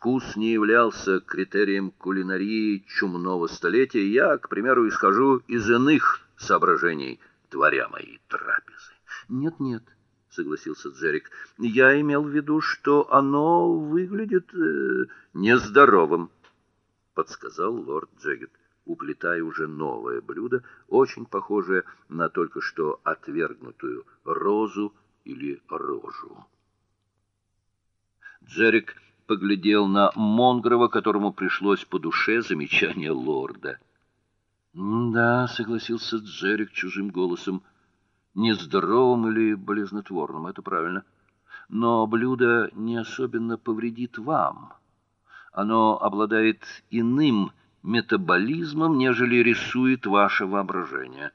вкус не являлся критерием кулинарии чумного столетия, я, к примеру, исхожу из иных соображений, творя мои трапезы. Нет, нет, согласился Джерик. Я имел в виду, что оно выглядит э, нездоровым, подсказал лорд Джегет, уплетая уже новое блюдо, очень похожее на только что отвергнутую розу или рожу. Джерик поглядел на Монгрова, которому пришлось по душе замечание лорда. "Да", согласился Джерик чужим голосом. "Нездоровым или болезнетворным, это правильно. Но блюдо не особенно повредит вам. Оно обладает иным метаболизмом, нежели рисует ваше воображение".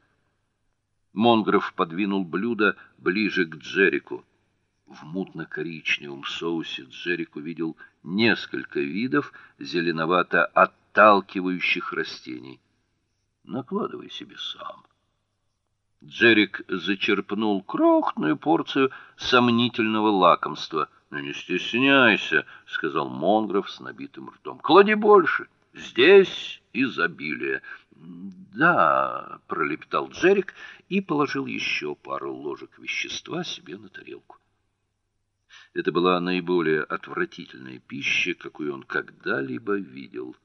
Монгров подвинул блюдо ближе к Джерику. В мутно-коричневом соусе Джерик увидел несколько видов зеленовато отталкивающих растений. Накладывай себе сам. Джерик зачерпнул крохотную порцию сомнительного лакомства. "Ну не стесняйся", сказал Монгров с набитым ртом. "Клади больше. Здесь изобилие". "Да", пролепетал Джерик и положил еще пару ложек вещества себе на тарелку. Это была наиболее отвратительная пища, какую он когда-либо видел.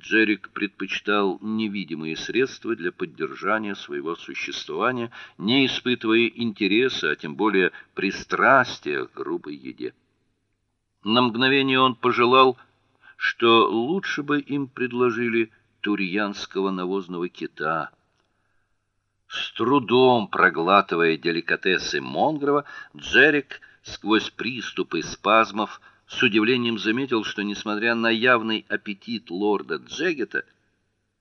Джерик предпочитал невидимые средства для поддержания своего существования, не испытывая интереса, а тем более пристрастия к грубой еде. На мгновение он пожелал, что лучше бы им предложили турьянского навозного кита. С трудом проглатывая деликатесы Монгрова, Джерик сквозь приступы спазмов с удивлением заметил, что несмотря на явный аппетит лорда Джегета,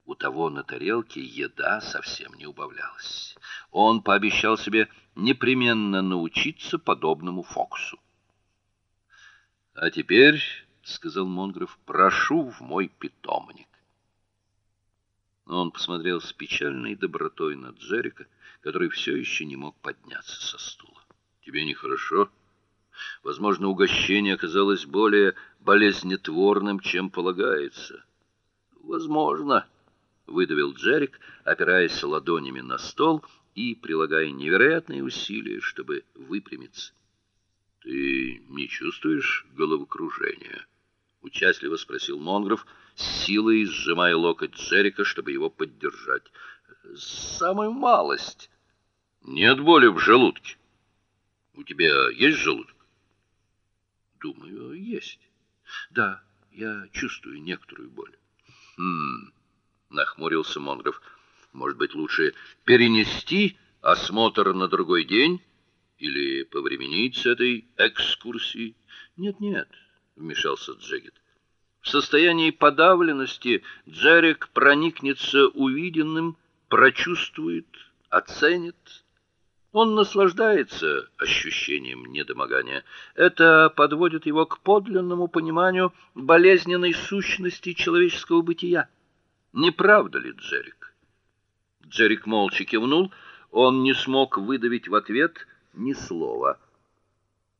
у того на тарелке еда совсем не убавлялась. Он пообещал себе непременно научиться подобному фокусу. А теперь, сказал Монгров, прошу в мой питомник. Он посмотрел с печальной добротой на Джерика, который все еще не мог подняться со стула. Тебе нехорошо? Возможно, угощение оказалось более болезнетворным, чем полагается. Возможно, выдавил Джерик, опираясь ладонями на стол и прилагая невероятные усилия, чтобы выпрямиться. Ты не чувствуешь головокружения? участливо спросил Монгров, силой сжимая локоть Джерика, чтобы его поддержать. Самую малость. Нет боли в желудке. У тебя есть желудок? Думаю, есть. Да, я чувствую некоторую боль. Хм, нахмурился Монгров. Может быть, лучше перенести осмотр на другой день или повременить с этой экскурсией? Нет, нет, вмешался Джегет. В состоянии подавленности Джерик проникнется увиденным, прочувствует, оценит он наслаждается ощущением недомогания. Это подводит его к подлинному пониманию болезненной сущности человеческого бытия. Не правда ли, Джерик? Джерик молча кивнул, он не смог выдавить в ответ ни слова.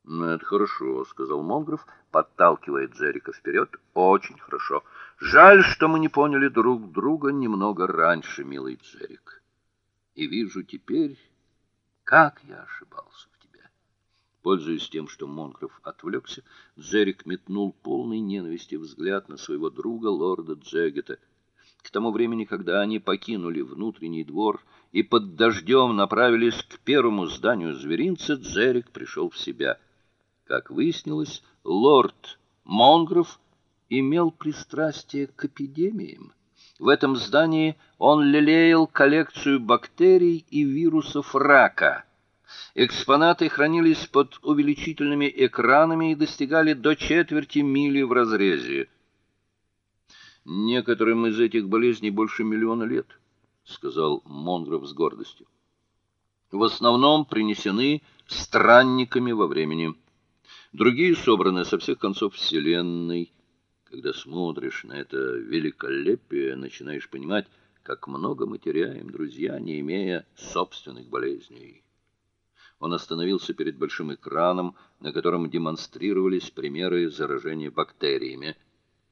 "Ну это хорошо", сказал Монгров, подталкивая Джерика вперед. "Очень хорошо. Жаль, что мы не поняли друг друга немного раньше, милый Джерик. И вижу теперь как я ошибался в тебе. Пользуясь тем, что Монкров отвлекся, Джерик метнул полный ненависти взгляд на своего друга лорда Джегета. К тому времени, когда они покинули внутренний двор и под дождем направились к первому зданию зверинца, Джерик пришел в себя. Как выяснилось, лорд Монгров имел пристрастие к эпидемиям. В этом здании он лелеял коллекцию бактерий и вирусов рака. Экспонаты хранились под увеличительными экранами и достигали до четверти мили в разрезе. Некоторым из этих болезней больше миллиона лет, сказал Монгров с гордостью. В основном принесены странниками во времени. Другие собраны со всех концов вселенной когда смотришь на это великолепие, начинаешь понимать, как много мы теряем, друзья, не имея собственных болезней. Он остановился перед большим экраном, на котором демонстрировались примеры заражения бактериями.